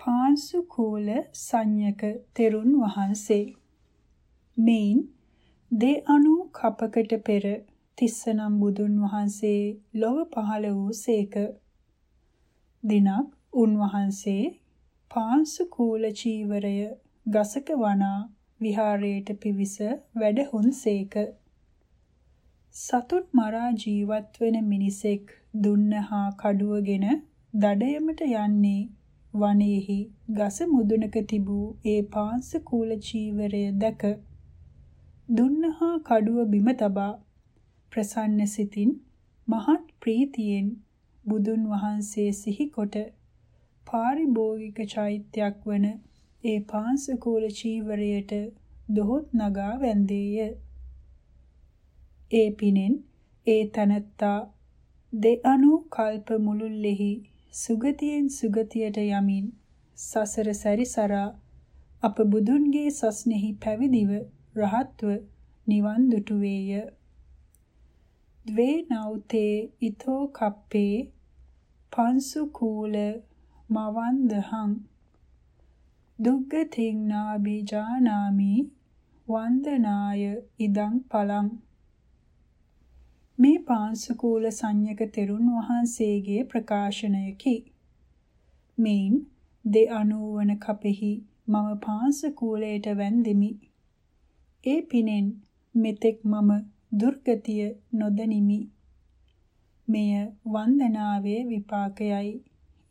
පාංසු කූල සංයක තෙරුන් වහන්සේ. මෙයින් දේ අනු කපකට පෙර තිස්සනම් බුදුන් වහන්සේ ලොව පහළ වූ සේක. දිනක් උන්වහන්සේ පාංසු කූල චීවරය ගසක වනා විහාරයට පිවිස වැඩහුන් සේක. සතුන් මරා ජීවත් වෙන මිනිසෙක් දුන්නහා කඩුවගෙන දඩයමට යන්නේ වනයේහි ගස මුදුනක තිබූ ඒ පාංශ කූල චීවරය දැක දුන්නහා කඩුව බිම තබා ප්‍රසන්න සිතින් මහත් ප්‍රීතියෙන් බුදුන් වහන්සේ සිහි කොට පාරිභෝගික චෛත්‍යයක් වන ඒ පාංශ කූල චීවරයට දොහොත් නගා වැන්දේය. ඒ පිනෙන් ඒ තනත්තා දෙඅනු කල්ප මුළුල්ලෙහි සුගතියෙන් සුගතියට යමින් සසර සැරිසරා අප බුදුන්ගේ සස්නෙහි පැවිදිව රහත්ව නිවන් දුටුවේය. ද්වේ නෞතේ ඊතෝ කප්පේ පන්සු කූල මවන්දහං දුග්ගතින් නාබි ජානාමි වන්දනාය ඉදං පලං මේ පාංශුකූල සංයක තෙරුන් වහන්සේගේ ප්‍රකාශනයකි. මෙයින් දෙ අනුවන කපෙහි මම පාංශුකූලයට වැන්දෙමි. ඒ පිනෙන් මෙතෙක් මම දුර්ගතිය නොදනිමි. මෙය වන්දනාවේ විපාකයයි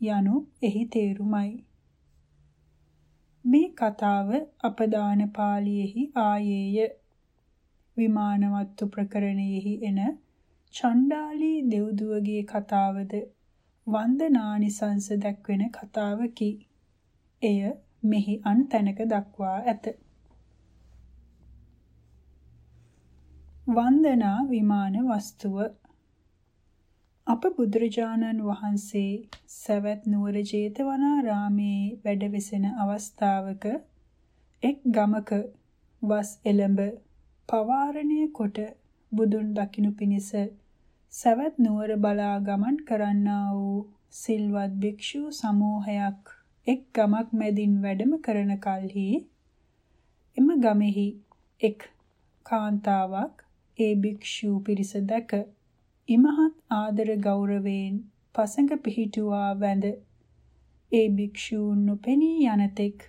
යනු එහි තේරුමයි. මේ කතාව අපදාන පාළියේහි ආයේය. විමානවත්තු ප්‍රකරණයෙහි එන චණ්ඩාලී දෙව්දුවගේ කතාවද වන්දනානිසංස දැක්වෙන කතාවකි. එය මෙහි අන් තැනක දක්වා ඇත. වන්දනා විමාන වස්තුව අප බුදුරජාණන් වහන්සේ සවැත් නුවර ජේතවනාරාමේ වැඩවෙසෙන අවස්ථාවක එක් ගමක වස් එළඹ පවාරණය කොට බුදුන් දකිනු පිණිස සවැත් නුවර බලා ගමන් කරන්නා වූ සිල්වත් භික්ෂු සමූහයක් එක් ගමක් මැදින් වැඩම කරන කලෙහි එම ගමෙහි එක් කාන්තාවක් ඒ භික්ෂු පිරිස දැක ඉමහත් ආදර ගෞරවයෙන් පසඟ පිහිටුවා වැඳ ඒ භික්ෂූන් නොපෙනී යනතෙක්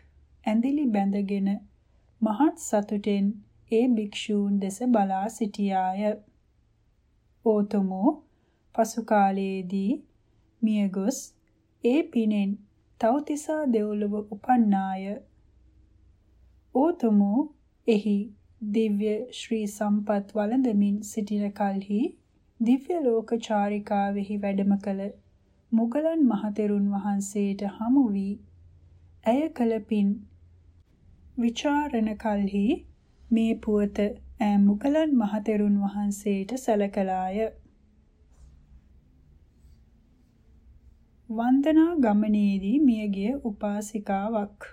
ඇඳිලි බැඳගෙන මහත් සතුටෙන් ඒ භික්ෂූන් දෙස බලා සිටියාය. ඕතමෝ පසු කාලයේදී මියගොස් ඒ පිනෙන් තවතිසා දෙව්ලොව උපන්නාය. ඕතමෝ එහි දිව්‍ය ශ්‍රී සම්පත් වළඳමින් සිටින කලෙහි දිව්‍ය ලෝක චාරිකාවෙහි වැඩම කළ මුගලන් මහතෙරුන් වහන්සේට හමු වී ඇය කළ පින් විචාරණ කලෙහි මේ පුවත ඈ මුගලන් මහතෙරුන් වහන්සේට සැලකලාය. වන්දනා ගමනේදී මියගිය උපාසිකාවක්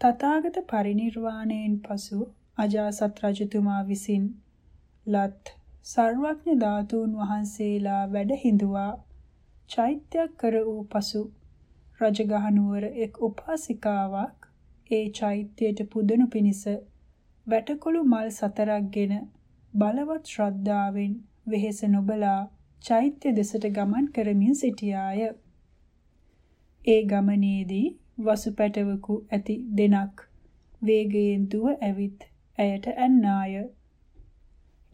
තථාගත පරිනිර්වාණයෙන් පසු අජාසත් රජතුමා විසින් ලත් සර්වඥ ධාතුන් වහන්සේලා වැඩ හිඳුවා චෛත්‍යයක් කර වූ පසු රජගහ නුවර එක් උපාසිකාවක් ඒ චෛත්‍යයට පුදනු පිණිස වැටකොළු මල් සතරක්ගෙන බලවත් ශ්‍රද්ධාවෙන් වෙහෙස නොබලා චෛත්‍ය දෙසට ගමන් කරමින් සිටියාය. ඒ ගමනේදී වසුපැටවකු ඇති දෙනක් වේගයෙන් දුව ඇවිත් ඇයට ඇන්නාය.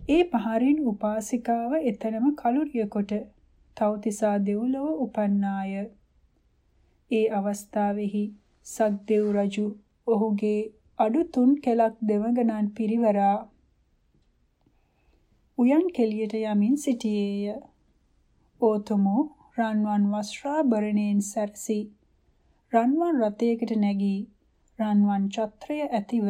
ඒ පහරින් උපාසිකාව එතනම කලුරිය කොට තවතිසා දෙව්ලොව උපන්නාය. ඒ අවස්ථාවෙහි සක්දෙව් රජු ඔහුගේ අඩු තුන් කෙලක් දෙවගණන් පිරිවරා උයන් කෙලියට යමින් සිටියේය. ඕතමෝ රන්වන් වස්ත්‍රාභරණයෙන් සැරසී රන්වන් රථයකට නැගී රන්වන් ඡත්‍රය ඇතිව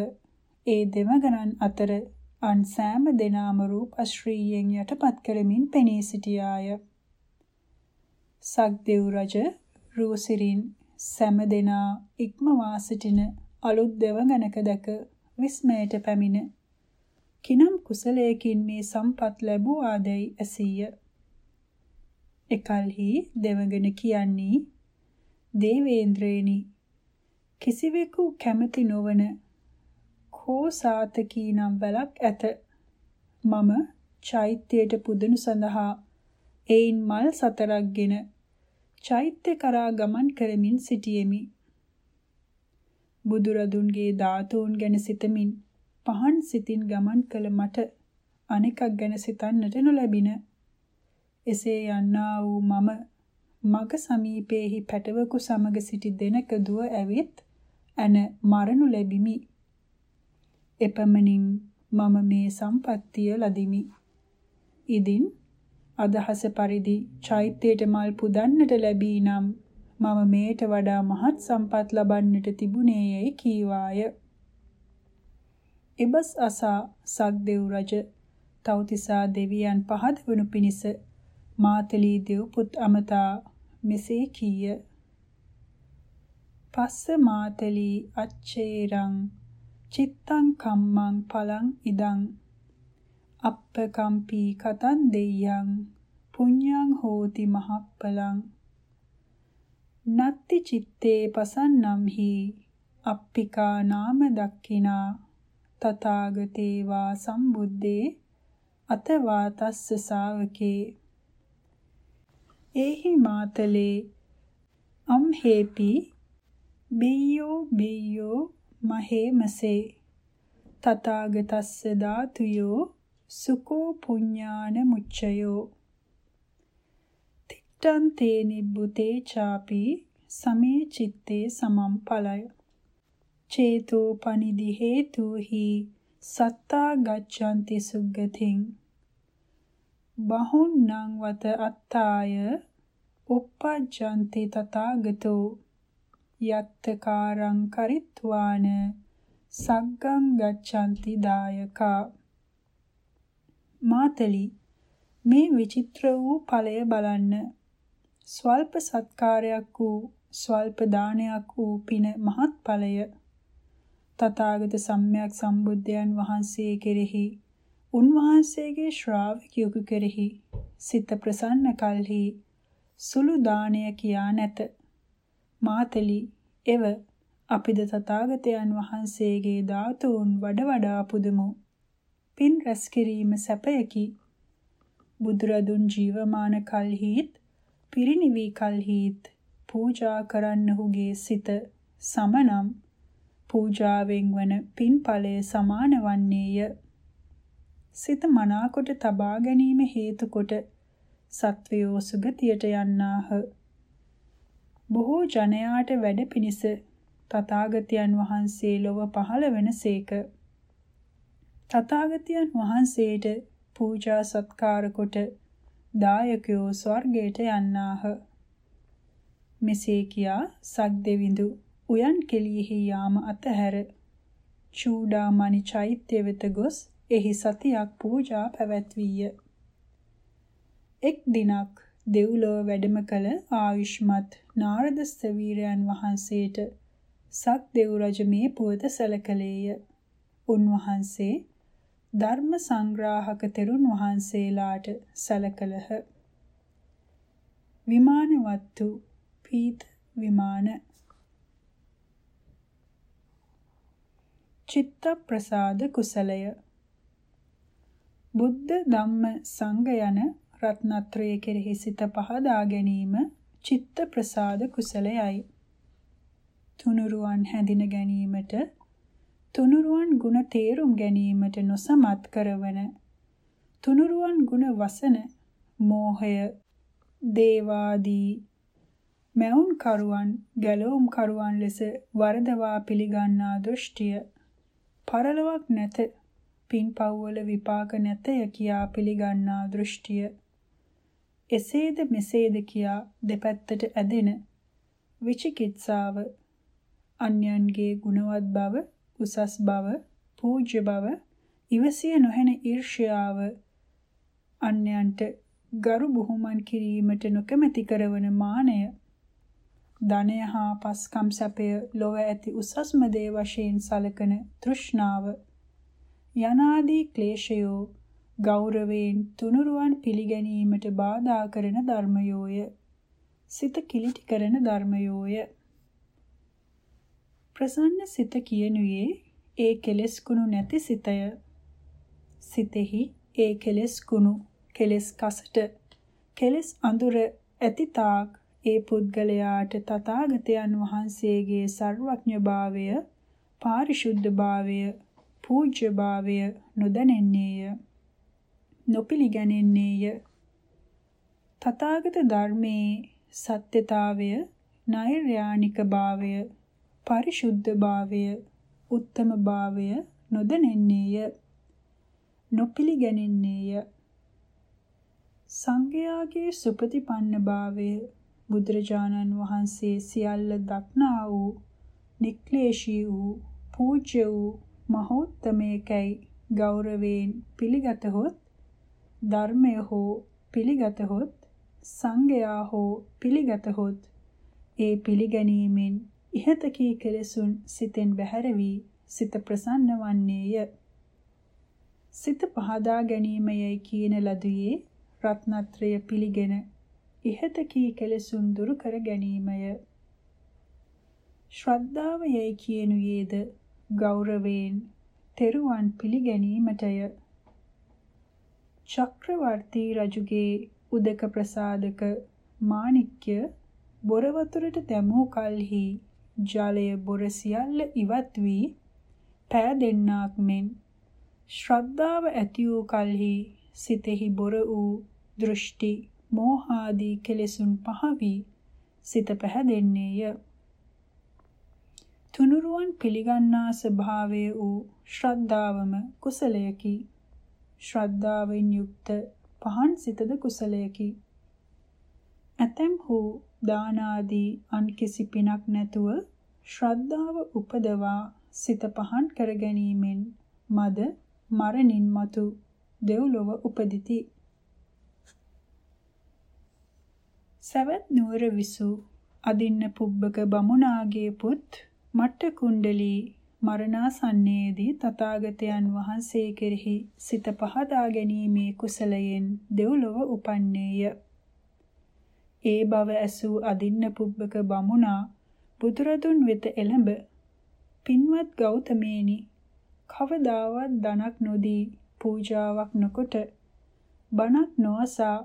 ඒ දෙවගණන් අතර අන් සෑම දෙනාම රූපශ්‍රීයෙන් යටපත් කරමින් පෙනී සිටියාය. සක්දෙව් රජ රූසිරින් සෑම දෙනා ඉක්මවා සිටින අලුත් දෙවඟනක දැක විස්මයට පැමිණ. කිනම් කුසලයකින් මේ සම්පත් ලැබූ ආදැයි ඇසීය. එකල්හි දෙවඟන කියන්නේ දේවේන්ද්‍රේනි කිසිවෙකු කැමති නොවන කෝසාතකී නම් වැලක් ඇත. මම චෛත්‍යයට පුදනු සඳහා එයින් මල් සතරක්ගෙන චෛත්‍ය කරා ගමන් කරමින් සිටියෙමි. බුදුරදුන්ගේ ධාතුන් ගැන සිතමින් පහන් සිතින් ගමන් කළ මට අනෙකක් ගැන සිතන්නට නොලැබින. එසේ යන්නා වූ මම මග සමීපයේහි පැටවකු සමග සිටි දෙනක දුව ඇවිත් ඇන මරණු ලැබිමි. එපමණින් මම මේ සම්පත්තිය ලදිමි. ඉදින් අදහස පරිදි චෛත්‍යයට මල් පුදන්නට ලැබී නම් මම මේට වඩා මහත් සම්පත් ලබන්නට තිබුණේ යයි කීවාය. එබස් අසා සක්දෙව් රජ තව්තිසා දෙවියන් පහදවනු පිණිස මාතලී දෙව් පුත් අමතා මෙසේ කීය. පස්ස මාතලී අච්චේරං චිත්තං කම්මං පලං ඉදං අප්පකම්පී කතන් දෙයයන් පුඤ්ඤං හෝති මහප්පලං නත්ති චිත්තේ පසන්නම්හි අප්පිකා නාම දක්ඛිනා තථාගතේ වා සම්බුද්දේ අතවා තස්ස ශාවකේ. ඒහි මාතලේ අම්හෙපි බියෝ බියෝ මහේමසේ. තථාගතස්ස ධාතුයෝ සුකෝ පුඤ්ඤාන මුච්චයෝ තිට්ඨං තේ නිබ්බුතේ ചാපි සමේ චිත්තේ සමම් ඵලය. චේතෝ පනිදි හේතුහි සත්තා ගච්ඡanti සුග්ගතින්. බහුන්නං වත අත්තාය uppajjanti තථාගතෝ. යත්තකාරං කරිත්වාන සග්ගං ගච්ඡanti දායකා. මාතලි මේ විචිත්‍ර වූ ඵලය බලන්න. ස්වල්ප සත්කාරයක් වූ ස්වල්ප දානයක් වූ පින මහත් ඵලය. තථාගත සම්්‍යක් සම්බුද්ධයන් වහන්සේ කෙරෙහි උන්වහන්සේගේ ශ්‍රාවකයෙකු කෙරෙහි සිත ප්‍රසන්න කලෙහි සුළු දානය කියා නැත. මාතලි එව අපිද තථාගතයන් වහන්සේගේ ධාතුන් වඩ වඩා පුදමු. පින් රැස් කිරීම සැපයකි. බුදුරදුන් ජීවමාන කල්හිත් පිරිනිවි කල්හිත් පූජා කරන්නහුගේ සිත සමනම් පූජාවෙන් වන පින්ඵලය සමාන වන්නේය. සිත මනාකොට තබා ගැනීම හේතු කොට සත්වයෝ සුගතියට යන්නාහ. බොහෝ ජනයාට වැඩ පිණිස තථාගතයන් වහන්සේ ලොව පහළ වෙනසේක. තථාගතයන් වහන්සේට පූජා සත්කාර කොට දායකයෝ ස්වර්ගයට යන්නාහ. මෙසේ කියා සක්දෙවිඳු උයන් කෙලියෙහි යාම අතහැර චූඩාමණි චෛත්‍ය වෙත ගොස් එහි සතියක් පූජා පැවැත්වීය. එක් දිනක් දෙව්ලොව වැඩම කළ ආයුෂ්මත් නාරද ස්තවීරයන් වහන්සේට සක් දෙව් රජ මේ පුවත සැලකලේය. උන්වහන්සේ ධර්ම සංග්‍රාහක තෙරුන් වහන්සේලාට සැලකලහ. විමානවත්තු පීත විමාන. චිත්ත ප්‍රසාද කුසලය. බුද්ධ ධම්ම සංඝ යන රත්නත්‍රය කෙරෙහි සිත පහදා ගැනීම චිත්ත ප්‍රසාද කුසලයයි. තුනුරුවන් හැඳින ගැනීමට තුනුරුවන් ගුණ තේරුම් ගැනීමට නොසමත් කරවන. තුනුරුවන් ගුණ වසන මෝහය දේවාදී මැවුන් කරුවන් ගැලවුම් කරුවන් ලෙස වරදවා පිළිගන්නා දෘෂ්ටිය පරලොවක් නැත පින්පව්වල විපාක නැතය කියා පිළිගන්නා දෘෂ්ටිය එසේද මෙසේද කියා දෙපැත්තට ඇදෙන විචිකිත්සාව අන්‍යයන්ගේ ගුණවත් බව උසස් බව පූජ්‍ය බව ඉවසිය නොහැන ඊර්ෂ්‍යාව අන්‍යයන්ට ගරු බුහුමන් කිරීමට නොකමැති කරවන මානය. ධනය හා පස්කම් සැපය ලොව ඇති උසස්ම දේ වශයෙන් සලකන තෘෂ්ණාව. යනාදී ක්ලේශයෝ ගෞරවයෙන් තුනුරුවන් පිළිගැනීමට බාධා කරන ධර්මයෝය. සිත කිලිටි කරන ධර්මයෝය. ප්‍රසන්න සිත කියනුයේ ඒ කෙලෙස් කුණු නැති සිතය. සිතෙහි ඒ කෙලෙස් කුණු කෙලෙස් කසට. කෙලෙස් අඳුර ඇති තාක් ඒ පුද්ගලයාට තථාගතයන් වහන්සේගේ සර්වඥභාවය පාරිශුද්ධභාවය පූජ්‍යභාවය නොදැනෙන්නේය. නොපිළිගැනෙන්නේය. තථාගත ධර්මයේ සත්‍යතාවය නෛර්යානික භාවය පරිශුද්ධ භාවය උත්තම භාවය නොදැනෙන්නේය. නොපිළිගැනෙන්නේය. සංඝයාගේ සුපතිපන්න භාවය බුදුරජාණන් වහන්සේ සියල්ල දක්නා වූ නික්ලේශී වූ පූජ්‍ය වූ මහෝත්තමයකයි ගෞරවයෙන් පිළිගතහොත් ධර්මය හෝ පිළිගතහොත් සංඝයා හෝ පිළිගතහොත් ඒ පිළිගැනීමෙන් ඉහත කී කෙලෙසුන් සිතෙන් බැහැර වී සිත ප්‍රසන්න වන්නේය සිත පහදා ගැනීමයයි කියන ලදුවේ රත්නත්‍රය පිළිගෙන ඉහත කී කෙලෙසුන් දුරු කර ගැනීමය. ශ්‍රද්ධාව යයි කියනුයේද ගෞරවයෙන් තෙරුවන් පිළිගැනීමටය. චක්‍රවර්ති රජුගේ උදක ප්‍රසාදක මාණික්‍ය බොර වතුරට දැමූ කලෙහි ජලය බොර සියල්ල ඉවත් වී පෑදෙන්නාක් මෙන් ශ්‍රද්ධාව ඇති වූ කලෙහි සිතෙහි බොර වූ දෘෂ්ටි මෝහාදී කෙලෙසුන් පහවි සිත පැහැදෙන්නේය. තුනුරුවන් පිළිගන්නා ස්වභාවය වූ ශ්‍රද්ධාවම කුසලයකි. ශ්‍රද්ධාවෙන් යුක්ත පහන් සිතද කුසලයකි. ඇතැම්හු දාන ආදී අන් කිසි පිනක් නැතුව ශ්‍රද්ධාව උපදවා සිත පහන් කර ගැනීමෙන් මද මරණින් මතු දෙව්ලොව උපදිති. සවැත් නුවර විසු අදින්න පුබ්බක බමුණාගේ පුත් මට්ට කුණ්ඩලී මරණාසන්නයේදී තථාගතයන් වහන්සේ කෙරෙහි සිත පහදා ගැනීමේ කුසලයෙන් දෙව්ලොව උපන්නේය. ඒ බව ඇසූ අදින්න පුබ්බක බමුණා බුදුරදුන් වෙත එළඹ පින්වත් ගෞතමේනි කවදාවත් ධනක් නොදී පූජාවක් නොකොට බණක් නොඅසා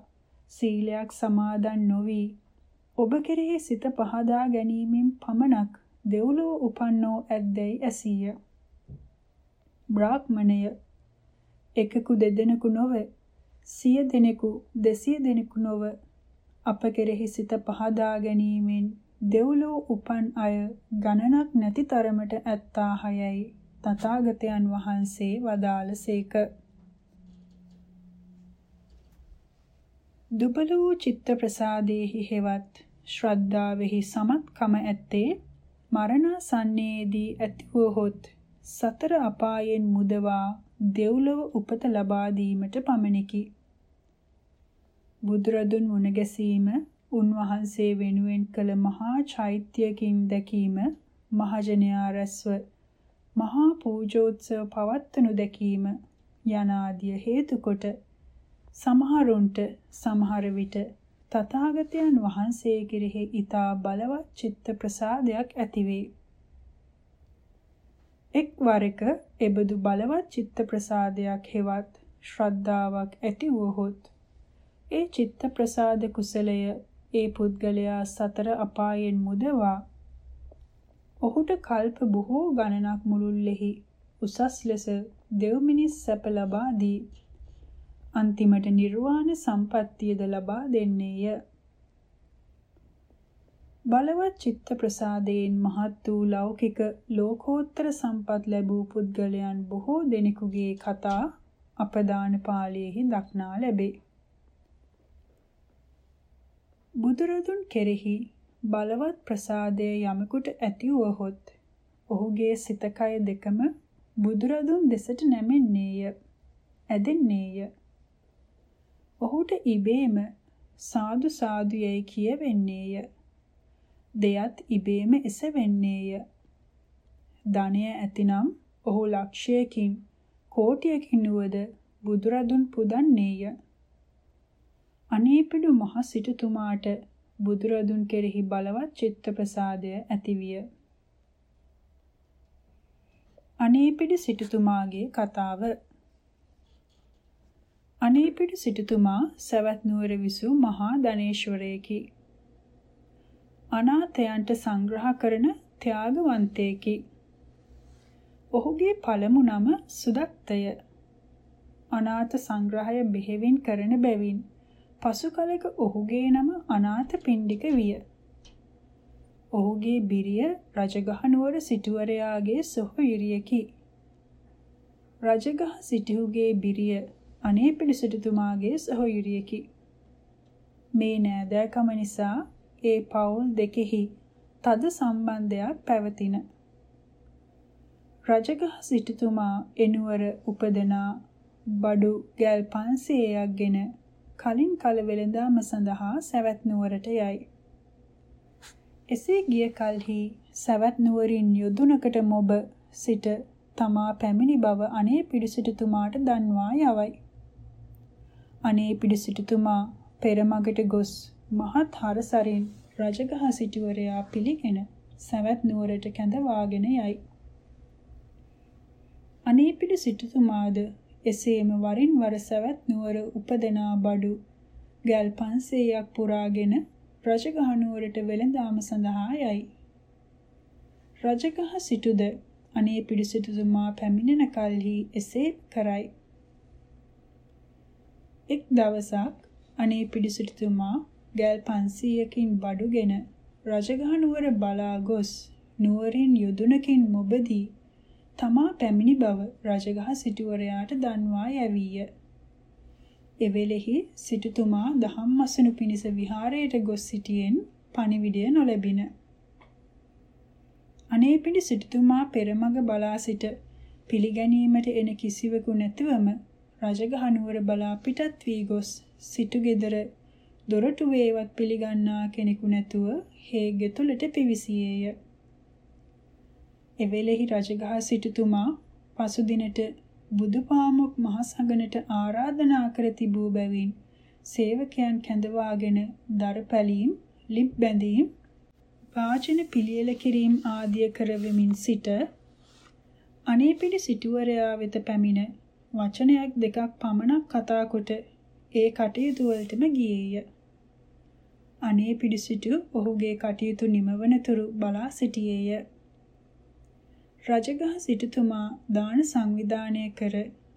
සීලයක් සමාදන් නොවි ඔබ කෙරෙහි සිත පහදා ගැනීමෙන් පමණක් දෙව්ලොව උපන්නෝ ඇද්දැයි ඇසීය. බ්‍රාහ්මණය එකකු දෙදෙනෙකු නොව සිය දෙනෙකු දෙසිය දෙනෙකු නොව අප කෙරෙහි සිත පහදා ගැනීමෙන් දෙව්ලොව උපන් අය ගණනක් නැති තරමට ඇත්තාහයයි තථාගතයන් වහන්සේ වදාළසේක. දුබල වූ චිත්ත ප්‍රසාදේහි හෙවත් ශ්‍රද්ධාවෙහි සමත්කම ඇත්තේ මරණාසන්නයේදී ඇතිවහොත් සතර අපායෙන් මුදවා දෙව්ලොව උපත ලබා දීමට පමණකි. බුදුරදුන් මුණ ගැසීම උන්වහන්සේ වෙනුවෙන් කළ මහා චෛත්‍යකින් දැකීම මහජනයා රැස්ව මහා පූජෝත්සව පවත්වනු දැකීම යනාදිය හේතු කොට සමහරුන්ට සමහර විට තථාගතයන් වහන්සේ කෙරෙහි ඊතා බලවත් චිත්ත ප්‍රසාදයක් ඇතිවේ. එක් වරක එබඳු බලවත් චිත්ත ප්‍රසාදයක් හෙවත් ශ්‍රද්ධාවක් ඇති වූහොත් ඒ චිත්ත ප්‍රසාද කුසලය ඒ පුද්ගලයා සතර අපායෙන් මුදවා ඔහුට කල්ප බොහෝ ගණනක් මුළුල්ලෙහි උසස් ලෙස දෙව් මිනිස් සැප ලබා දී අන්තිමට නිර්වාණ සම්පත්තියද ලබා දෙන්නේය. බලවත් චිත්ත ප්‍රසාදයෙන් මහත් වූ ලෞකික ලෝකෝත්තර සම්පත් ලැබූ පුද්ගලයන් බොහෝ දෙනෙකුගේ කතා අපදාන පාළියේහි දක්නා ලැබේ. බුදුරදුන් කෙරෙහි බලවත් ප්‍රසාදය යමෙකුට ඇති වුවහොත් ඔහුගේ සිත කය දෙකම බුදුරදුන් දෙසට නැමෙන්නේය ඇදෙන්නේය. ඔහුට ඉබේම සාදු සාදු යයි කියවෙන්නේය. දෙයත් ඉබේම එසවෙන්නේය. ධනය ඇතිනම් ඔහු ලක්ෂයකින් කෝටියකින් වුවද බුදුරදුන් පුදන්නේය. අනේපිඩු මහ සිටුතුමාට බුදුරදුන් කෙරෙහි බලවත් චිත්ත ප්‍රසාදය ඇතිවිය. අනේපිඩි සිටුතුමාගේ කතාව අනේපිඩි සිටුතුමා සවැත් නුවර විසූ මහා ධනේශ්වරයෙකි. අනාථයන්ට සංග්‍රහ කරන ත්‍යාගවන්තයෙකි. ඔහුගේ පළමු නම සුදත්තය. අනාථ සංග්‍රහය බෙහෙවින් කරන බැවින් පසු කලෙක ඔහුගේ නම අනාථ පිණ්ඩික විය. ඔහුගේ බිරිය රජගහ නුවර සිටුවරයාගේ සොහොයුරියකි. රජගහ සිටුහුගේ බිරිය අනේ පිළිසිටුතුමාගේ සොහොයුරියකි. මේ නෑදෑකම නිසා ඒ පවුල් දෙකෙහි තද සම්බන්ධයක් පැවතින. රජගහ සිටුතුමා එනුවර උපදනා බඩු ගල් 500ක් ගෙන කලින් කල වෙළඳාම සඳහා සවැත් නුවරට යයි. එසේ ගිය කලෙහි සවැත් නුවරින් යොදුනකට මොබ සිට තමා පැමිණි බව අනේ පිළිසිටුතුමාට දන්වා යවයි. අනේ පිළිසිටුතුමා පෙරමගට ගොස් මහත් හරසරින් රජගහ සිටුවරයා පිළිගෙන සවැත් නුවරට කැඳවාගෙන යයි. අනේ පිළිසිටුතුමාද එසේම වරින් වර සවැත් නුවර උපදනා බඩු ගල් 500ක් පුරාගෙන රජගහ නුවරට වෙළඳාම සඳහා යයි. රජගහ සිටුද අනේ පිළිසිටුතුමා පැමිණෙන කල්හි එසේ කරයි. එක් දවසක් අනේ පිළිසිටුතුමා ගල් 500කින් බඩුගෙන රජගහ නුවර බලා ගොස් නුවරින් යොදුනකින් මොබදී තමා පැමිණි බව රජගහ සිටුවරයාට දන්වා යැවීය. එවෙලෙහි සිටුතුමා දහම්මසනු පිණිස විහාරයට ගොස් සිටියෙන් පණිවිඩය නොලැබින. අනේපිඩි සිටුතුමා පෙරමග බලා සිට පිළිගැනීමට එන කිසිවෙකු නැතිවම රජගහ නුවර බලා පිටත් වී ගොස් සිටු ගෙදර දොරටුවේවත් පිළිගන්නා කෙනෙකු නැතුව හේගෙ තුලට පිවිසියේය. එවෙලෙහි රජගහ සිටුතුමා පසුදිනට බුදුපාමොක් මහසඟනට ආරාධනා කර තිබූ බැවින් සේවකයන් කැඳවාගෙන දරපැලීම් ලිප් බැඳීම් වාචන පිළියෙල කිරීම ආදිය කරවෙමින් සිට අනේපිඩි සිටුවරයා වෙත පැමිණ වචනයක් දෙකක් පමණක් කතා කොට ඒ කටයුතු වලටම ගියේය. අනේපිඩි සිටු ඔහුගේ කටයුතු නිමවනතුරු බලා සිටියේය. රජගහ සිටුතුමා දාන සංවිධානය කර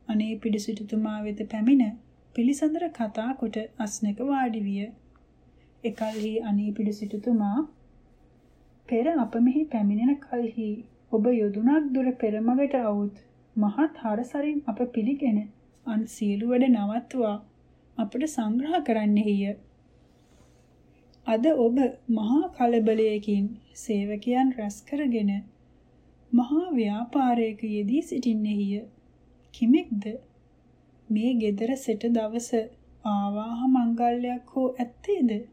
අනේ පිඩි සිටුතුමා වෙත පැමිණ පිළිසඳර කතා කොට අස්නක වාඩි විය. එකල්හි අනේ පිඩි සිටුතුමා පෙර අප මෙහි පැමිණෙන කල්හි ඔබ යොදුනක් දුර පෙරමගට આવුත් මහත් හරසරින් අප පිළිගෙන අන් සියලු වැඩ නවත්වා අපට සංග්‍රහ කරන්නෙහිය. අද ඔබ මහා කලබලයකින් සේවකයන් රැස් කරගෙන මහා ව්‍යාපාරයක යෙදී සිටින්නේය. කිමෙක්ද? මේ gedara සෙට දවස ආවාහ මංගල්‍යයක් හෝ ඇත්තේද?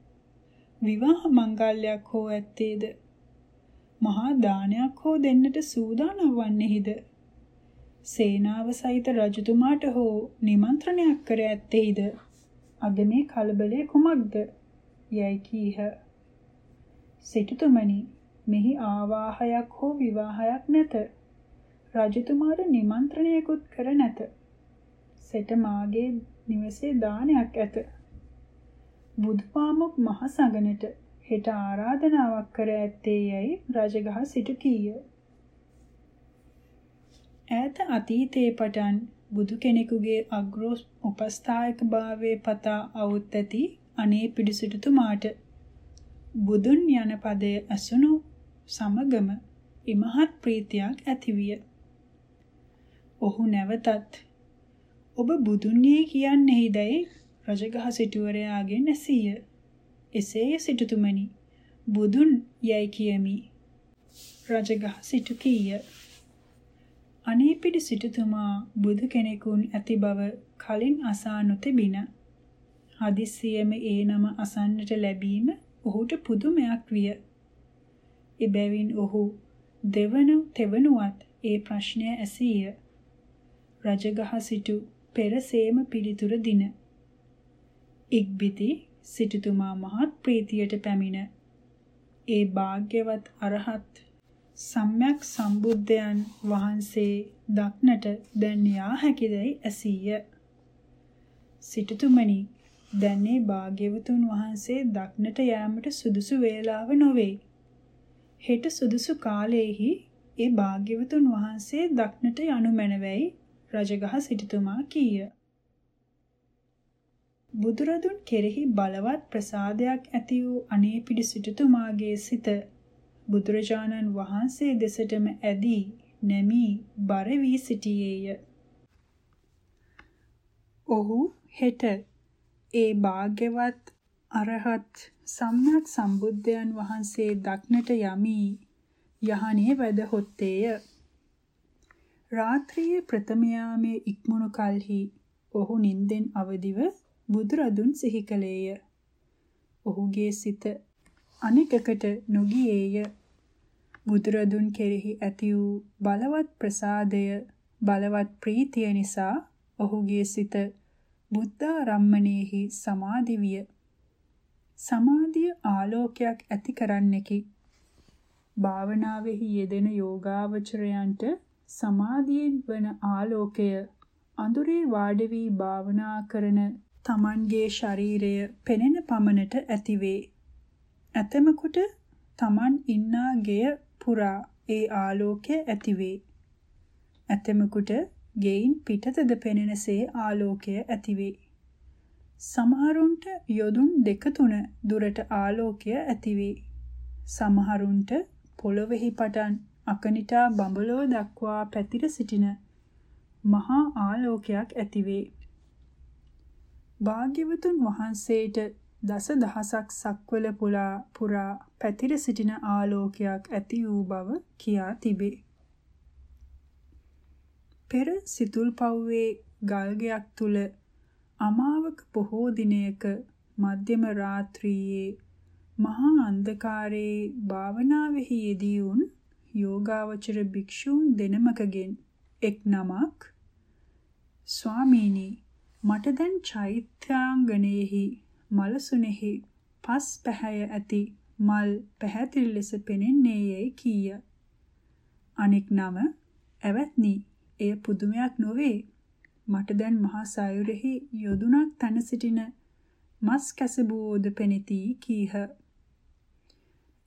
විවාහ මංගල්‍යයක් හෝ ඇත්තේද? මහා දානයක් හෝ දෙන්නට සූදානම් වන්නේහිද? සේනාව සහිත රජතුමාට හෝ නිමන්ත්‍රණයක් කර ඇත්තේහිද? අද මේ කලබලය කුමක්ද? යයි කීහ. සිටුතුමනි මෙහි ආවාහයක් හෝ විවාහයක් නැත. රජතුමාට නිමන්ත්‍රණයකුත් කර නැත. සෙට මාගේ නිවසේ දානයක් ඇත. බුදුපාමොක් මහ සඟනට හෙට ආරාධනාවක් කර ඇත්තේ යැයි රජගහ සිටු කීය. ඈත අතීතයේ පටන් බුදු කෙනෙකුගේ අග්‍රෝ උපස්ථායක භාවයේ පතා අවුත් ඇති අනේ පිඩිසිටුතුමාට බුදුන් යන පදය අසුණු සමගම ඉමහත් ප්‍රීතියක් ඇතිවිය. ඔහු නැවතත් ඔබ බුදුන්යේ කියන්නේහිදයි රජගහ සිටුවරයාගෙන් ඇසීය. එසේය සිටුතුමනි බුදුන් යයි කියමි. රජගහ සිටු කීය. අනේපිඩි සිටුතුමා බුදු කෙනෙකුන් ඇති බව කලින් අසා නොතිබින. හදිස්සියෙම ඒ නම අසන්නට ලැබීම ඔහුට පුදුමයක් විය. එබැවින් ඔහු දෙවන තෙවනුවත් ඒ ප්‍රශ්නය ඇසීය. රජගහ සිටු පෙරසේම පිළිතුර දින. ඉක්බිති සිටුතුමා මහත් ප්‍රීතියට පැමිණ ඒ භාග්‍යවත් අරහත් සම්්‍යක් සම්බුද්ධයන් වහන්සේ දක්නට දැන් යා හැකිදයි ඇසීය. සිටුතුමනි දැන් මේ භාග්‍යවතුන් වහන්සේ දක්නට යෑමට සුදුසු වේලාව නොවේ. හෙට සුදුසු කාලයේහි ඒ භාග්‍යවතුන් වහන්සේ දක්නට යනු මැනවයි රජගහ සිටුතුමා කීය. බුදුරදුන් කෙරෙහි බලවත් ප්‍රසාදයක් ඇති වූ අනේපිඩි සිටුතුමාගේ සිත බුදුරජාණන් වහන්සේ දෙසටම ඇදී නැමී බර වී සිටියේය. ඔහු හෙට ඒ භාග්‍යවත් අරහත් සම්්‍යක් සම්බුද්ධයන් වහන්සේ දක්නට යමි යහනේ වැඩහොත්තේය. රාත්‍රියේ ප්‍රථම යාමේ ඉක්මුණු කලෙහි ඔහු නිින්දෙන් අවදිව බුදුරදුන් සිහි කළේය. ඔහුගේ සිත අනෙකකට නොගියේය. බුදුරදුන් කෙරෙහි ඇති වූ බලවත් ප්‍රසාදය බලවත් ප්‍රීතිය නිසා ඔහුගේ සිත බුද්ධාරම්මණයෙහි සමාධි විය. සමාධිය ආලෝකයක් ඇති කරන්නකි. භාවනාවෙහි යෙදෙන යෝගාවචරයන්ට සමාධියෙන් වන ආලෝකය අඳුරේ වාඩි වී භාවනා කරන තමන්ගේ ශරීරය පෙනෙන පමණට ඇතිවේ. ඇතමෙකුට තමන් ඉන්නා ගෙය පුරා ඒ ආලෝකය ඇතිවේ. ඇතමෙකුට ගෙයින් පිටතද පෙනෙනසේ ආලෝකය ඇතිවේ. සමහරුන්ට යොදුන් දෙක තුන දුරට ආලෝකය ඇතිවේ. සමහරුන්ට පොළොවේහි පටන් අකනිටා බඹලෝ දක්වා පැතිර සිටින මහා ආලෝකයක් ඇතිවේ. භාග්‍යවතුන් වහන්සේට දස දහසක් සක්වල පුලා පුරා පැතිර සිටින ආලෝකයක් ඇති වූ බව කියා තිබේ. පෙර සිතුල් පව්වේ ගල්ගයක් තුල අමාවක පොහෝ දිනයක මධ්‍යම රාත්‍රියේ මහා අන්ධකාරයේ භාවනාවෙහි යෙදී වුන් යෝගාවචර භික්ෂූන් දෙනමකගෙන් එක් නමක් ස්වාමීනි මට දැන් චෛත්‍යාංගණයෙහි මලසුනේහි පස් පැහැය ඇති මල් පැහැදිලි ලෙස පෙනෙන්නේ යයි කීය. අනෙක් නම ඇවැත්නි එය පුදුමයක් නොවේ. මට දැන් මහා සයුරෙහි යොදුනක් තන සිටින මස් කැසබුවෝද පෙනෙති කීහ.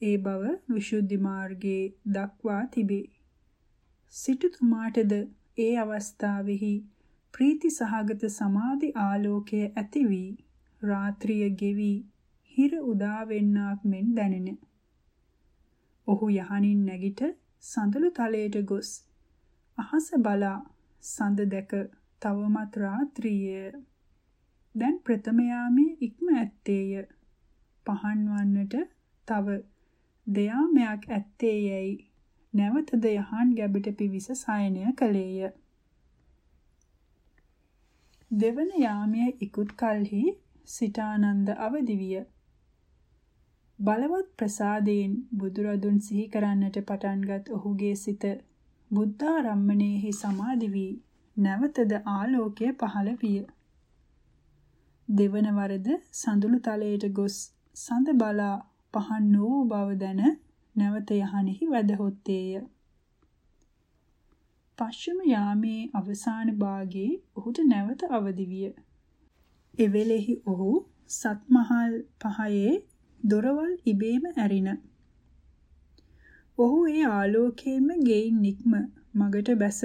ඒ බව විසුද්ධි මාර්ගයේ දක්වා තිබේ. සිටුතුමාටද ඒ අවස්ථාවෙහි ප්‍රීති සහගත සමාධි ආලෝකය ඇති වී රාත්‍රිය ගෙවි හිර උදා වෙන්නාක් මෙන් දැනෙන. ඔහු යහනින් නැගිට සඳලු තලයට ගොස් අහස බලා සඳ දැක තවමත් රාත්‍රිය. දැන් ප්‍රථම යාමේ ඉක්ම ඇත්තේය. පහන් වන්නට තව දෙයාමයක් ඇත්තේ යයි නැවතද යහන් ගැබට පිවිස සයනය කළේය. දෙවන යාමයේ ඉක්ුත් කලෙහි සිතානන්ද අවදි විය. බලවත් ප්‍රසාදයෙන් බුදුරදුන් සිහි කරන්නට පටන්ගත් ඔහුගේ සිත බුද්ධාරම්මණයෙහි සමාධි වී නැවතද ආලෝකය පහළ විය. දෙවන වරද සඳුළු තලයට ගොස් සඳ බලා පහන් වූ බව දැන නැවත යහනෙහි වැඩහොත්තේය. පශ්චිම යාමේ අවසාන භාගයේ ඔහුට නැවත අවදි විය. එවෙලෙහි ඔහු සත්මහල් පහයේ දොරවල් ඉබේම ඇරින. ඔහු ඒ ආලෝකයෙන්ම ගෙයින් නික්ම මගට බැස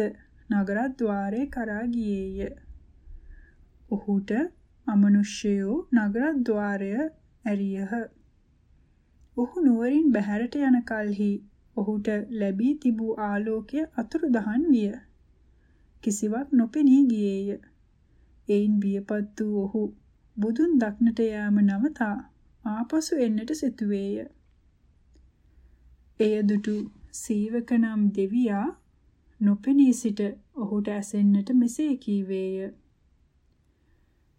නගරද්්වාරය කරා ගියේය. ඔහුට අමනුෂ්‍යයෝ නගරද්්වාරය ඇරියහ. ඔහු නුවරින් බැහැරට යන කල්හි ඔහුට ලැබී තිබූ ආලෝකය අතුරුදහන් විය. කිසිවක් නොපෙනී ගියේය. එයින් බියපත් වූ ඔහු බුදුන් දක්නට යාම නවතා ආපසු එන්නට සිතුවේය. එය දුටු සීවක නම් දෙවියා නොපෙනී සිට ඔහුට ඇසෙන්නට මෙසේ කීවේය.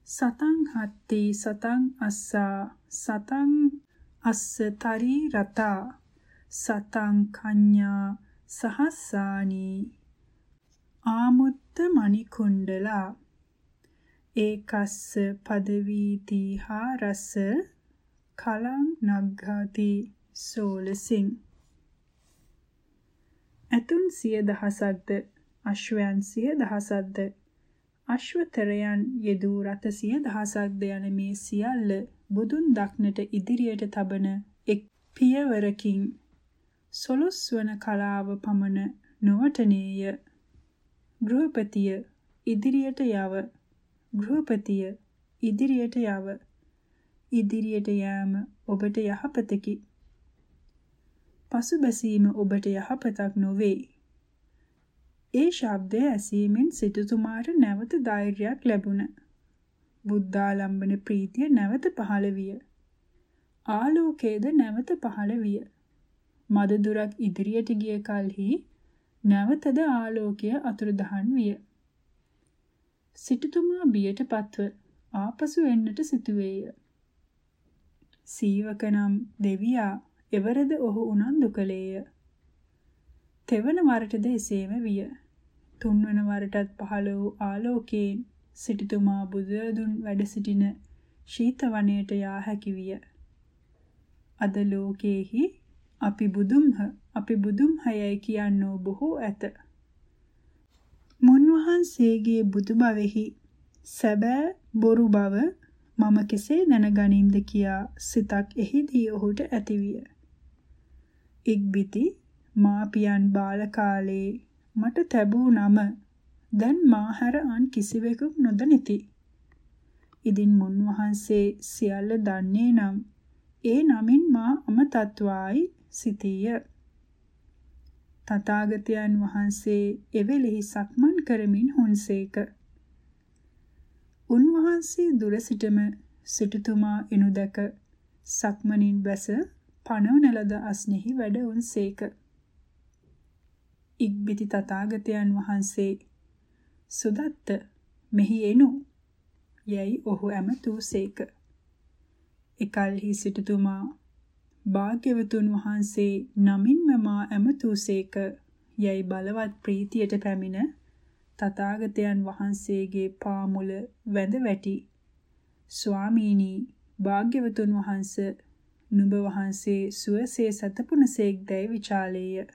සතං හත්ති සතං අස්සා සතං අස්ස තරී රතා සතං කඤ්ඤා සහස්සානි. ආමුත්ත මණිකුණ්ඩලා. ඒකස්ස පදවීති හාරස කලං නග්ගාති සෝලසින්. ඇතුන් සිය දහසක්ද අශ්වයන් සිය දහසක්ද අශ්වතරයන් යෙදූ රත සිය දහසක්ද යන මේ සියල්ල බුදුන් දක්නට ඉදිරියට තබන එක් පියවරකින් සොළොස් වන කලාව පමණ නොවටනේය. ගෘහපතිය ඉදිරියට යව. ගෘහපතිය ඉදිරියට යව. ඉදිරියට යාම ඔබට යහපතකි. පසුබැසීම ඔබට යහපතක් නොවේ. ඒ ශබ්දය ඇසීමෙන් සිටුතුමාට නැවත ධෛර්යයක් ලැබුණ. බුද්ධාලම්බන ප්‍රීතිය නැවත පහළ විය. ආලෝකයේද නැවත පහළ විය. මද දුරක් ඉදිරියට ගිය කලෙහි නැවතද ආලෝකය අතුරුදහන් විය. සිටුතුමා බියට පත්ව ආපසු එන්නට සිටුවේය. සීවක නම් දෙවියා එවරද ඔහු උනන්දු කළේය. තෙවන වරටද එසේම විය. තුන්වන වරටත් පහළ වූ ආලෝකයෙන් සිටුතුමා බුදුරදුන් වැඩ සිටින ශීතවනයට යා හැකි විය. අද ලෝකේහි අපි බුදුම්හ අපි බුදුම්හයයි කියන්නෝ බොහෝ ඇත. මුන්වහන්සේගේ බුදු බවෙහි සැබෑ බොරු බව මම කෙසේ දැනගනිම්ද කියා සිතක් එහිදී ඔහුට ඇතිවිය. ඉක්බිති මාපියන් බාල කාලේ මට තැබූ නම දැන් මා හැර අන් කිසිවෙකුක් නොදනිති. ඉදින් මුන්වහන්සේ සියල්ල දන්නේ නම් ඒ නමින් මා අමතත්වායි සිතීය. තථාගතයන් වහන්සේ එවෙලෙහි සක්මන් කරමින් හුන්සේක. උන්වහන්සේ දුර සිටම සිටුතුමා එනු දැක සක්මනින් බැස පණවන ලද අස්නෙහි වැඩ උන්සේක. ඉක්බිති තථාගතයන් වහන්සේ සුදත්ත මෙහි එනු යැයි ඔහු ඇමතූසේක. එකල්හි සිටුතුමා භාග්‍යවතුන් වහන්සේ නමින්ම මා ඇමතූසේක යැයි බලවත් ප්‍රීතියට පැමිණ තථාගතයන් වහන්සේගේ පා මුල වැඳ වැටි ස්වාමීනි භාග්‍යවතුන් වහන්සේ නුඹ වහන්සේ සුවසේ සතපුනසේක් දැයි විචාලේය.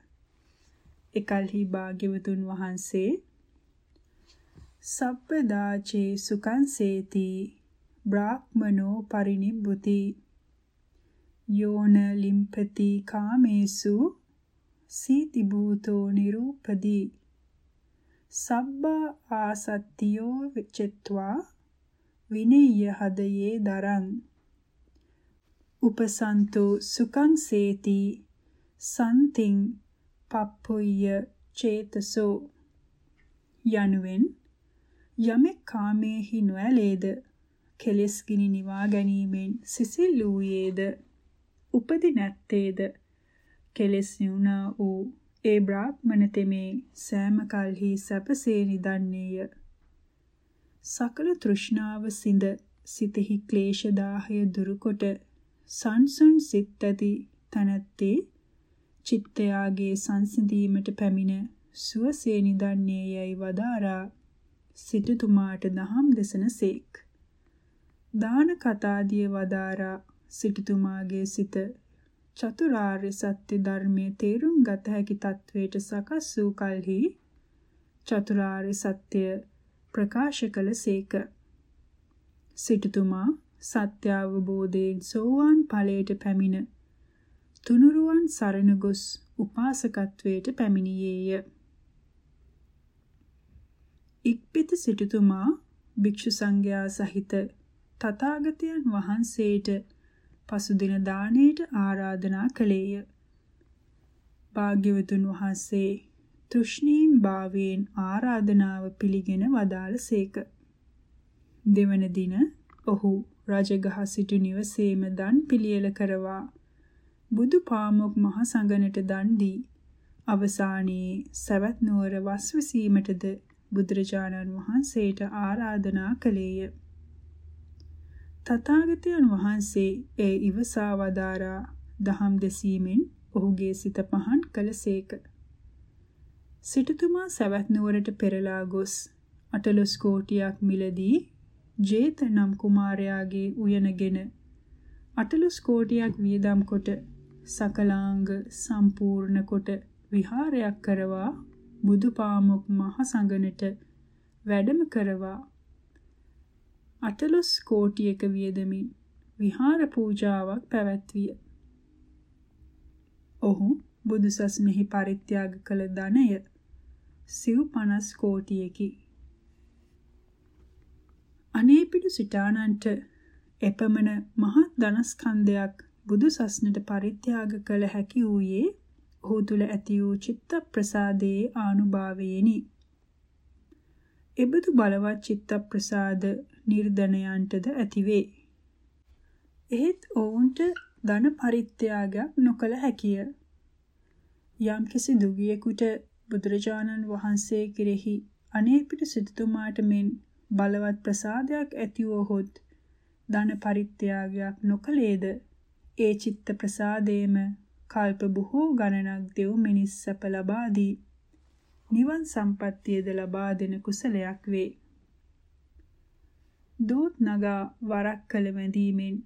එකල්හි භාග්‍යවතුන් වහන්සේ සබ්බදාචේ සුකංසේති බ්‍රාහ්මනෝ පරිනිබ්බුති. යෝන ලිම්පති කාමේසු සීති භූතෝ නිරූපදී සබ්බා ආසත්තියෝ විචෙත්වා විනේය හදයේ දරං. උපසන්තෝ සුඛං සේති සන්තිං පප්පොය්‍ය චේතසෝ යනුවෙන් යමෙක් කාමේහි නොඇලේද? කෙලෙස් ගිනි නිවා ගැනීමෙන් සිසිල් වූයේද? උපදි නැත්තේද? කෙලෙස් නිවුණා වූ ඒ බ්‍රාහ්මණ තෙමේ සෑම කල්හි සැපසේ නිදන්නේය. සකල තෘෂ්ණාව සිඳ සිතෙහි ක්ලේශ දාහය දුරුකොට සංසුන් සිත් ඇති තනත්තේ චිත්තයාගේ සංසිඳීමට පැමිණ සුවසේ නිදන්නේ යයි වදාරා සිටුතුමාට දහම් දෙසනසේක්. දාන කතාදිය වදාරා සිටුතුමාගේ සිත චතුරාර්ය සත්‍ය ධර්මයේ තේරුම් ගත හැකි තත්වයට සකස් වූ කලෙහි චතුරාර්ය සත්‍ය ප්‍රකාශ කළසේක. සිටුතුමා සත්‍ය අවබෝධයෙන් සෝවාන් ඵලයට පැමිණ තුනුරුවන් සරණ ගොස් උපාසකත්වයට පැමිණියේය. ඉක්පිත සිටුතුමා භික්ෂු සංඝයා සහිත තථාගතයන් වහන්සේට පසුදින දාණයට ආරාධනා කළේය. භාග්‍යවතුන් වහන්සේ තෘෂ්ණීම් භාවයෙන් ආරාධනාව පිළිගෙන වදාළසේක. දෙවන දින ඔහු රජගහ සිටු නිවසේම දන් පිළියෙල කරවා බුදු පාමොක් මහ සංඝනට දන් දී අවසානයේ සවැත් නුවර වස්විසීමටද බුදුරජාණන් වහන්සේට ආරාධනා කළේය. තථාගතයන් වහන්සේ ඒ ඉවසා වදාරා දහම් දෙසීමෙන් ඔහුගේ සිත පහන් කළසේක. සිටුතුමා සවැත් නුවරට පෙරලා ගොස් අටලොස් කෝටියක් මිලදී ජේත නම් කුමාරයාගේ උයනගෙන අටලොස් කෝටියක් වියදම් කොට සකලාංග සම්පූර්ණ කොට විහාරයක් කරවා බුදුපාමොක් මහ සංගණට වැඩම කරවා අටලොස් කෝටියක වියදමින් විහාර පූජාවක් පැවැත්විය. ඔහු බුදුසසුනෙහි පරිත්‍යාග කළ ධනය සිව් 50 කෝටියකි. අනේපිඩු සිටානන්ට එපමණ මහත් ධනස්කන්ධයක් බුදු සස්නට පරිත්‍යාග කළ හැකි වූයේ ඔහු තුල ඇති වූ චිත්ත ප්‍රසාදයේ ආනුභාවයෙනි. එබඳු බලවත් චිත්ත ප්‍රසාද නිර්දනයන්ටද ඇතිවේ. එහෙත් ඔවුන්ට ධන පරිත්‍යාගයක් නොකළ හැකිය. යම්කිසි දුගියෙකුට බුදුරජාණන් වහන්සේ කෙරෙහි අනේපිට සිටුතුමාට මෙන් බලවත් ප්‍රසාදයක් ඇති වූහොත් ධන පරිත්‍යාගයක් නොකලේද ඒ චිත්ත ප්‍රසාදේම කල්ප බොහෝ ගණනක් දෙව් මිනිස් සැප ලබා දී නිවන් සම්පත්තියද ලබා දෙන කුසලයක් වේ. දූත් නගා වරක් කළ වැඳීමෙන්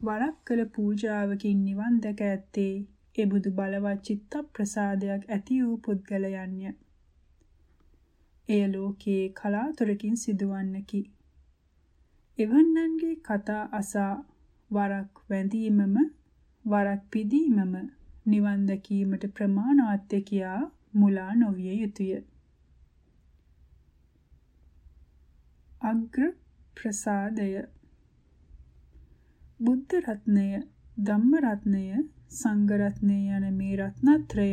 වරක් කළ පූජාවකින් නිවන් දැක ඇත්තේ එබඳු බලවත් චිත්ත ප්‍රසාදයක් ඇති වූ පුද්ගලයන්ය. එය ලෝකයේ කලාතුරකින් සිදුවන්නකි. එවන්නන්ගේ කතා අසා වරක් වැඳීමම වරක් පිදීමම නිවන් දැකීමට ප්‍රමාණවත්ය කියා මුලා නොවිය යුතුය. අග්‍ර ප්‍රසාදය බුද්ධ රත්නය ධම්ම රත්නය සංඝ රත්නය යන මේ රත්නත්‍රය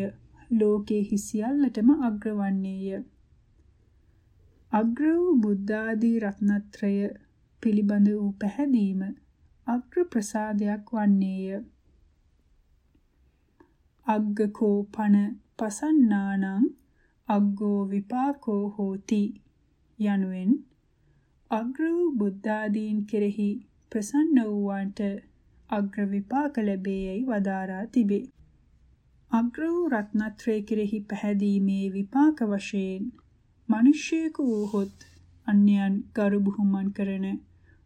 ලෝකේ හිසියල්ලටම අග්‍රවන්නේය. අග්‍ර වූ බුද්ධාදී රත්නත්‍රය පිළිබඳ වූ පැහැදීම අග්‍ර ප්‍රසාදයක් වන්නේය. අග්ගකෝ පන පසන්නානං අග්ගෝ විපාකෝ හෝති යනුවෙන් අග්‍ර වූ බුද්ධාදීන් කෙරෙහි ප්‍රසන්න වූවන්ට අග්‍ර විපාක ලැබේයයි වදාරා තිබේ. අග්‍ර වූ රත්නත්‍රය කෙරෙහි පැහැදීමේ විපාක වශයෙන් මිනිසෙකු වූහොත් අන්‍යයන් ගරු බුහුමන් කරන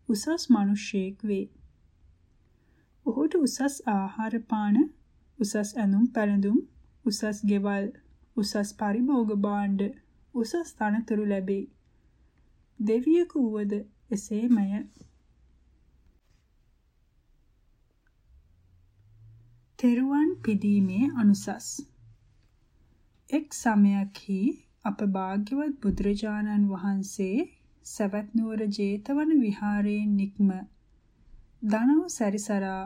උසස් මිනිසෙක් වේ. ඔහුට උසස් ආහාර පාන, උසස් ඇඳුම් පැළඳුම්, උසස් ගෙවල්, උසස් පරිභෝග භාණ්ඩ, උසස් තනතුරු ලැබේ. දෙවියෙකු වුවද එසේමය. තෙරුවන් පිදීමේ අනුසස් එක් සමයක්හි අප භාග්‍යවත් බුදුරජාණන් වහන්සේ සවැත් නුවර ජේතවන විහාරයෙන් නික්ම දනව සැරිසරා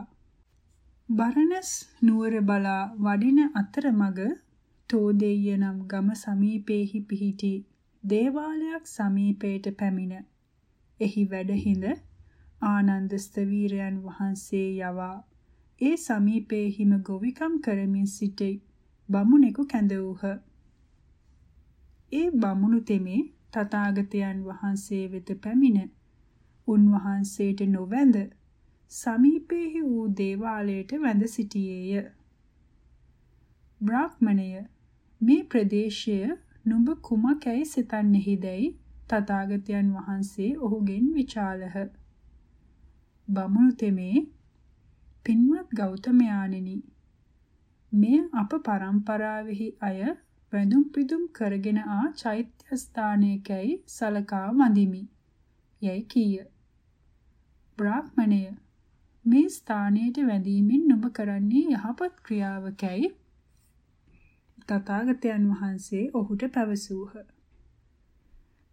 බරණස් නුවර බලා වඩින අතරමඟ තෝදෙය්‍ය නම් ගම සමීපේහි පිහිටි දේවාලයක් සමීපයට පැමිණ. එහි වැඩ හිඳ ආනන්ද ස්තවීරයන් වහන්සේ යවා. ඒ සමීපේහිම ගොවිකම් කරමින් සිටි බමුණෙකු කැඳවූහ. ඒ බමුණු තෙමේ තථාගතයන් වහන්සේ වෙත පැමිණ උන්වහන්සේට නොවැඳ සමීපෙහි වූ දේවාලයට වැඳ සිටියේය. බ්‍රාහ්මණය මේ ප්‍රදේශය නුඹ කුමකැයි සිතන්නේහිදැයි තථාගතයන් වහන්සේ ඔහුගෙන් විචාලහ. බමුණු තෙමේ පින්වත් ගෞතමයාණෙනි මෙය අප පරම්පරාවෙහි අය වැඳුම් පිදුම් කරගෙන ආ චෛත්‍ය ස්ථානයකයි සලකා වඳිමි. යයි කීය. බ්‍රාහ්මණය මේ ස්ථානයට වැඳීමෙන් නුඹ කරන්නේ යහපත් ක්‍රියාවකයි තථාගතයන් වහන්සේ ඔහුට පැවසූහ.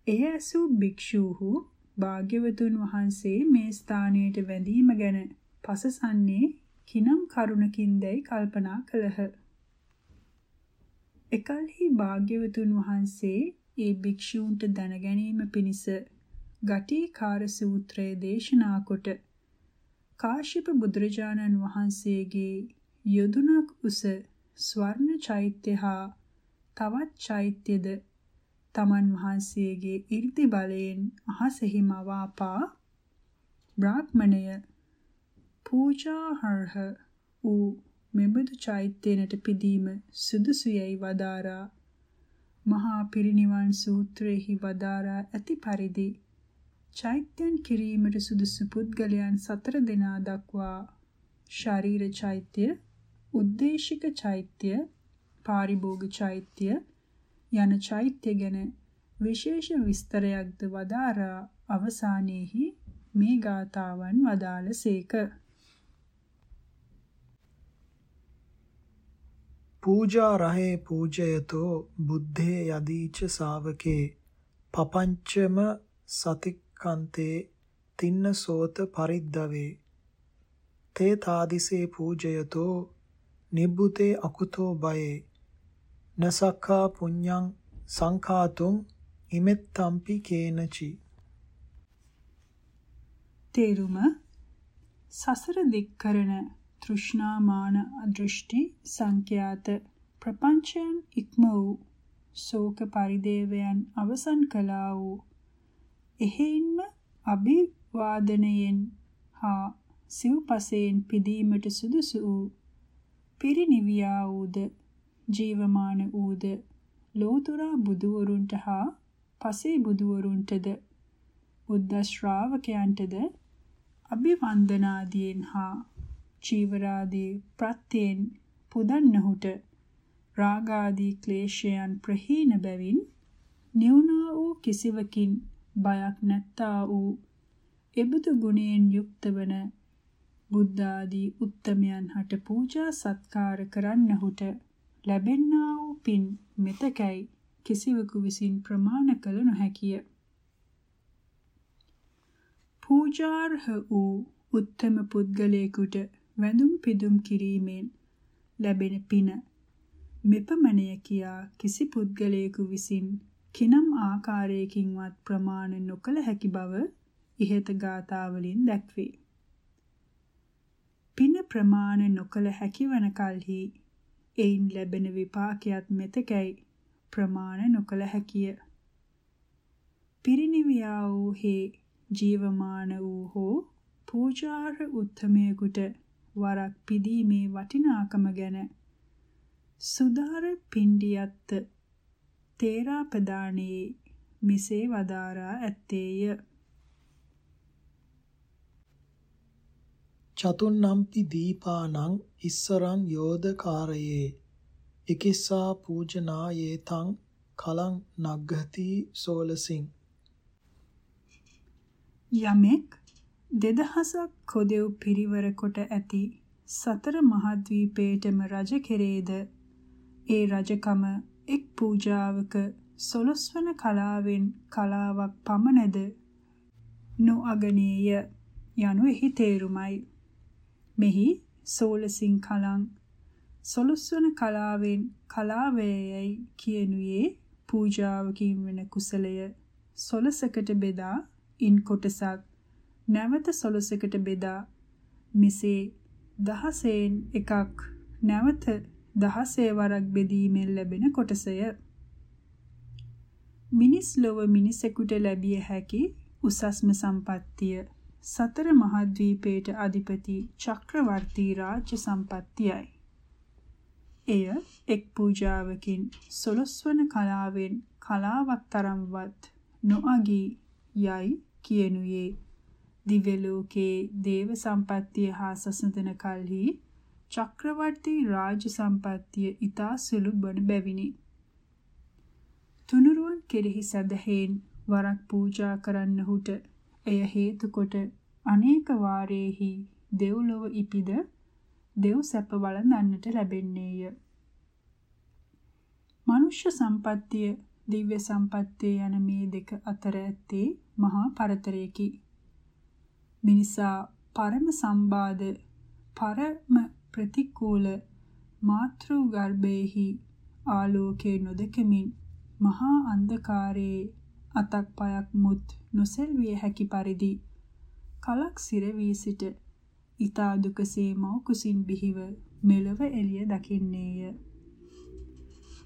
එය ඇසූ භික්ෂූහු භාග්‍යවතුන් වහන්සේ මේ ස්ථානයට වැඳීම ගැන පසසන්නේ කිනම් කරුණකින්දයි කල්පනා කළහ. එකල්හි භාග්‍යවතුන් වහන්සේ ඒ භික්ෂූන්ට දැනගැනීම පිණිස ගටිකාර සූත්‍රය දේශනා කොට කාශ්‍යප බුදුරජාණන් වහන්සේගේ යොදුනක් උස ස්වර්ණ චෛත්‍ය හා තවත් චෛත්‍යද තමන් වහන්සේගේ 이르දි බලයෙන් අහසෙහි මවාපා බ්‍රාහ්මණය පූජාහර්හ වූ මෙබඳු චෛත්‍යනට පිදීම සුදුසුයයි වදාරා මහා පිරිනිවන් සූත්‍රයේහි වදාරා ඇති පරිදි චෛත්‍යයන් කිරීමට සුදුසු පුද්ගලයන් සතර දෙනා දක්වා ශරීර චෛත්‍ය, උද්දේශික චෛත්‍ය, පාරිභෝග චෛත්‍ය යන චෛත්‍ය ගැන විශේෂ විස්තරයක්ද වදාරා අවසානයේහි මේ ගාතාවන් වදාළසේක. පූජා රහේ පූජයතෝ බුද්ධේ යදීච ශාවකේ පපංචම සතික්කන්තේ තින්න සෝත පරිද්දවේ. තේ තාදිසේ පූජයතෝ නිබ්බුතේ අකුතෝ බයේ. නසක්ඛා පුඤ්ඤං සංඛාතුං ඉමෙත්තම්පි කේනචි. තේරුම සසර දික් කරන තෘෂ්ණා මාන අදෘෂ්ටි සංඛ්‍යාත ප්‍රපංචයන් ඉක්ම වූ ශෝක පරිදේවයන් අවසන් කළා වූ එහෙයින්ම අභිවාදනයෙන් හා සිව්පසයෙන් පිදීමට සුදුසු වූ පිරිනිවියා වූද ජීවමාන වූද ලෝතුරා බුදුවරුන්ට හා පසේ බුදුවරුන්ටද බුද්ධ ශ්‍රාවකයන්ටද අභිවන්දනාදීන් හා චීවරාදී ප්‍රත්‍යයෙන් පුදන්නහුට රාගාදී ක්ලේශයන් ප්‍රහීන බැවින් නිවුනා වූ කිසිවකින් බයක් නැත්තා වූ එබඳු ගුණයෙන් යුක්ත වන බුද්ධ ආදී උත්තමයන් හට පූජා සත්කාර කරන්නහුට ලැබෙන්නා වූ පින් මෙතකයි කිසිවෙකු විසින් ප්‍රමාණ කළ නොහැකිය. පූජාර්හ වූ උත්තම පුද්ගලයෙකුට වැඳුම් පිදුම් කිරීමෙන් ලැබෙන පින මෙපමණය කියා කිසි පුද්ගලයෙකු විසින් කිනම් ආකාරයකින්වත් ප්‍රමාණ නොකළ හැකි බව ඉහත ගාථාවලින් දැක්වේ. පින ප්‍රමාණ නොකළ හැකි වන කලෙහි එයින් ලැබෙන විපාකයක් මෙතකයි ප්‍රමාණ නොකළ හැකිය. පිරිනිවියා වූ හේ ජීවමාන වූ හෝ පූජාර්හ උත්තමයෙකුට වරක් පිදීමේ වටිනාකම ගැන සුදාර පින්ඩියත් තේරාපදානයේ මිසේ වදාරා ඇත්තේය. චතුන්නම්පි දීපානං ඉස්සරං යෝධකාරයේ ඉකිස්සා පූජනායේ තං කලං නග්ගති සෝලසින් යමෙක් දෙදහසක් කොදෙව් පිරිවර කොට ඇති සතර මහද්වීපේටම රජ කෙරේද? ඒ රජකම එක් පූජාවක සොළොස්වන කලාවෙන් කලාවක් පමණද? නොඅගනේය. යනු එහි තේරුමයි. මෙහි සෝලසින් කලං සොළොස්වන කලාවෙන් කලාවේයයි කියනුයේ පූජාවකින් වෙන කුසලය. සොළසකට බෙදා ඉන් කොටසක් නැවත සොළසකට බෙදා මෙසේ දහසෙන් එකක් නැවත දහසේ වරක් බෙදීමෙන් ලැබෙන කොටසය. මිනිස් ලොව මිනිසෙකුට ලැබිය හැකි උසස්ම සම්පත්තිය සතර මහද්වීපයට අධිපති චක්‍රවර්ති රාජ්‍ය සම්පත්තියයි. එය එක් පූජාවකින් සොළොස්වන කලාවෙන් කලාවක් තරම්වත් නොඅගී යයි කියනුයේ දිව්‍ය ලෝකයේ දේව සම්පත්තිය හා සසඳන කල්හි චක්‍රවර්ති රාජ සම්පත්තිය ඊතා සුළු බණ බැවිනි. තුනුරුවන් කෙරෙහි සදහෙන් වරක් පූජා කරන්නහුට එය හේතු කොට අනේක වාරේහි දෙව්ලොව ඉපිද දෙව් සැප වළඳන්නට ලැබෙන්නේය. මනුෂ්‍ය සම්පත්තිය දිව්‍ය සම්පත්තිය යන මේ දෙක අතර ඇත්තේ මහා පරතරයකි. මිනිසා පරම සම්බාධ පරම ප්‍රතිකූල මාතෘ ගර්භයේහි ආලෝකේ නොදකමින් මහා අන්ධකාරයේ අතක් පයක් මුත් නොසෙල්විය හැකි පරිදි කලක් සිර වී සිට ඊතා දුකසේ මව කුසින් බිහිව මෙලව එළිය දකින්නේය.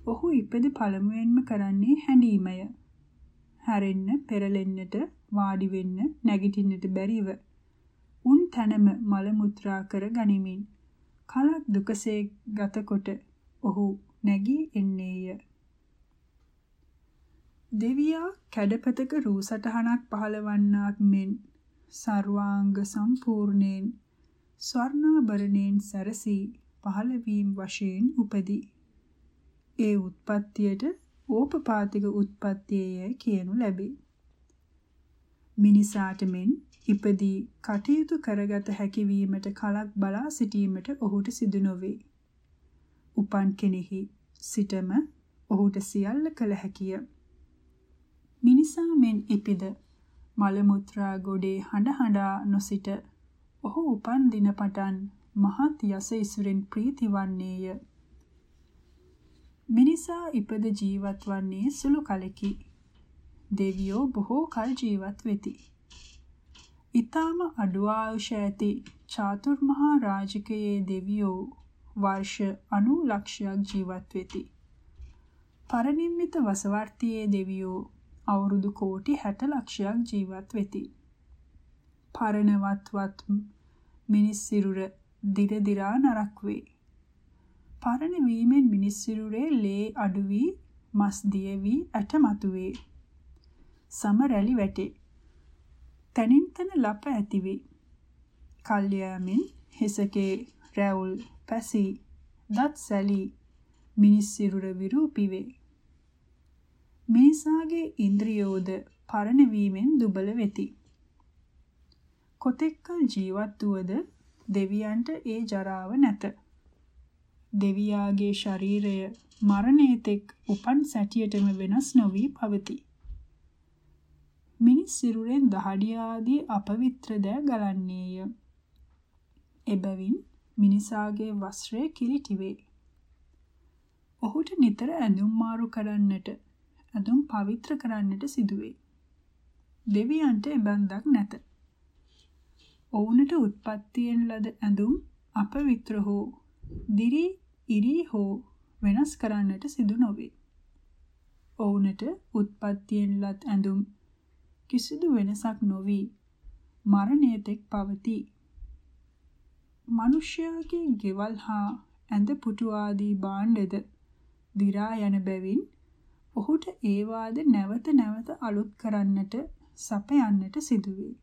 ඔහු ඉපද පළමුවෙන්ම කරන්නේ හැඬීමය. හැරෙන්න, පෙරලෙන්නට, වාඩි වෙන්න, නැගිටින්නට බැරිව උන් තනම මල මුත්‍රා කර ගනිමින් කලක් දුකසේ ගතකොට ඔහු නැගී එන්නේය. දෙවියා කැඩපතක රූ සටහනක් පහළවන්නාක් මෙන් සර්වාංග සම්පූර්ණයෙන් ස්වර්ණාභරණයෙන් සැරසී පහළවීම වශයෙන් උපදී. ඒ උත්පත්තියට ඕපපාතික උත්පත්තියයි කියනු ලැබේ. මිනිසාට මෙන් ඉපදී කටයුතු කරගත හැකි වීමට කලක් බලා සිටීමට ඔහුට සිදු නොවේ. උපන් කෙනෙහි සිටම ඔහුට සියල්ල කළ හැකිය. මිනිසා මෙන් ඉපිද මල මුත්‍රා ගොඩේ හඬ හඬා නොසිට ඔහු උපන් දින පටන් මහත් යස ඉසුරෙන් ප්‍රීති වන්නේය. මිනිසා ඉපද ජීවත් වන්නේ සුළු කලෙකි. දෙවියෝ බොහෝ කල් ජීවත් වෙති. ඊටම අඩු ආයුෂ ඇති චාතුර්මහා රාජකයේ දෙවියෝ වර්ෂ 90 ලක්ෂයක් ජීවත් වෙති. පරිනිම්මිත වසවර්තියේ දෙවියෝ අවුරුදු කෝටි 60 ලක්ෂයක් ජීවත් වෙති. පරණවත්වත් මිනිස් සිරුර දිර දිරා නරක් වේ. පරණ වීමෙන් මිනිස් සිරුරේ ලේ අඩු වී මස් දිය වී ඇට මතුවේ. සම රැලි වැටේ. තනින් තන ලප ඇති වේ. කල්යාමින් හිසකේ රැවුල් පැසී දත් සැලී මිනිස් සිරුර විරූපී වේ. මිනිසාගේ ඉන්ද්‍රියෝද පරණ වීමෙන් දුබල වෙති. කොතෙක්කල් ජීවත් වුවද දෙවියන්ට ඒ ජරාව නැත. දෙවියාගේ ශරීරය මරණයතෙක් උපන් සැටියටම වෙනස් නොවි පවතී. මිනිස් සිරුරෙන් දහඩිය ආදී අපවිත්‍ර දෑ ගලන්නේය. එබැවින් මිනිසාගේ වස්ත්‍රය කිලිටි වේ. ඔහුට නිතර ඇඳුම් මාරු කරන්නට ඇඳුම් පවිත්‍ර කරන්නට සිදුවේ. දෙවියන්ට එබන්දක් නැත. ඔවුන්ට උත්පත්තියෙන් ලද ඇඳුම් අපවිත්‍ර හෝ දිරි ඉරි හෝ වෙනස් කරන්නට සිදු නොවේ. ඔවුන්ට උත්පත්තියෙන් ලත් ඇඳුම් කිසිදු වෙනසක් නොවි මරණයතෙක් පවතී. මිනිසයාගේ ගෙවල් හා ඇඳ පුටු ආදී භාණ්ඩද දි รา යන බැවින් ඔහුට ඒවාද නැවත නැවත අලුත් කරන්නට සපයන්නට සිදුවේ.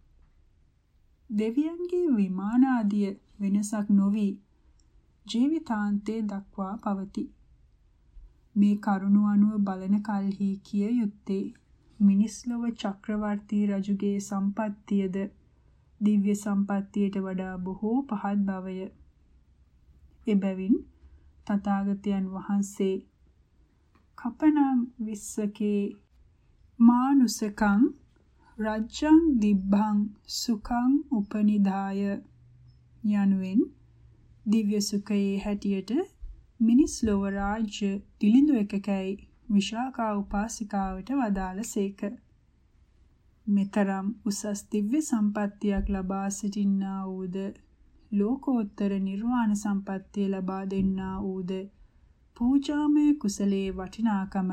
දෙවියන්ගේ විමාන ආදිය වෙනසක් නොවි ජීවිතාන්තයේ දක්වා පවතී. මේ කරුණ අනුව බලන කල්හි කිය යුත්තේ මිනිස් ලොව චක්‍රවර්ති රජුගේ සම්පත්තියද දිව්‍ය සම්පත්තියට වඩා බොහෝ පහත් බවය. එබැවින් තථාගතයන් වහන්සේ කපනං විස්සකේ මානුසකං රජ්ජං දිබ්බං සුඛං උපනිදාය යනුවෙන් දිව්‍ය සුඛයේ හැටියට මිනිස් ලොව රාජ්‍ය දිලිඳු එකකයි විශාකා උපාසිකාවට වදාළසේක. මෙතරම් උසස් දිව්‍ය සම්පත්තියක් ලබා සිටින්නා වූද ලෝකෝත්තර නිර්වාණ සම්පත්තිය ලබා දෙන්නා වූද පූජාමය කුසලයේ වටිනාකම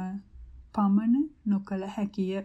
පමන නොකල හැකිය.